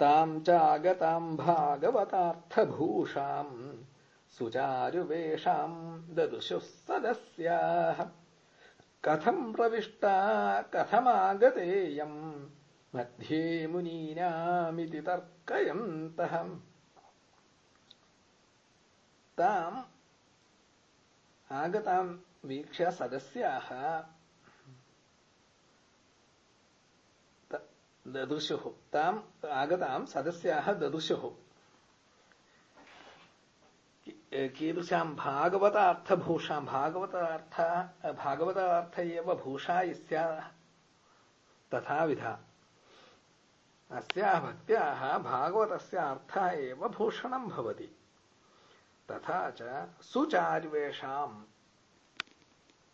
तां चागतां भागवतार्थभूषाम् सुचारुवेषां ददुषुः सदस्याः। कथम् प्रविष्टा कथमागतेयम् मध्ये मुनीनामिति तर्कयन्तः। ताम् आगतां वीक्ष्य सदस्याः ददृशुः ताम् आगतां सदस्याः ददृशुः। कीदृशां भागवतार्थभूषां भागवतार्थ भागवतार्थ एव भूषा यस्याः तथाविधा। अस्याः भक्त्याः भागवतस्य अर्थः एव भूषणं भवति। तथा च सुचार्वेषाम्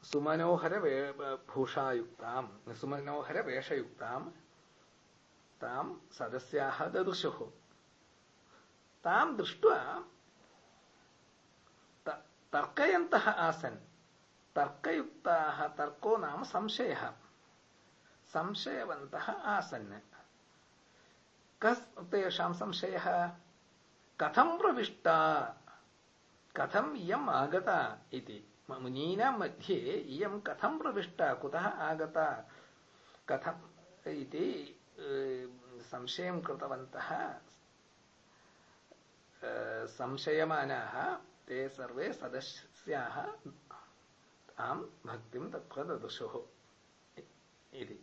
सुमनोहर भूषायुक्ताम् सुमनोहर ताम् सदस्याः ददृशुः। ताम् दृष्ट्वा तर्कयन्तः आसन्। तर्कयुक्ताः, तर्को नाम संशयः। संशयवन्तः आसन्। कस्, तेषां संशयः? कथं प्रविष्टा? कथम् इयम् आगता इति। मुनीनां मध्ये इयं कथं प्रविष्टा? कुतः आगता? कथम् इति संशयं कृतवन्तः। संशयमानाः ते सर्वे सदस्याः तां भक्तिं तत्र ददृशुः इति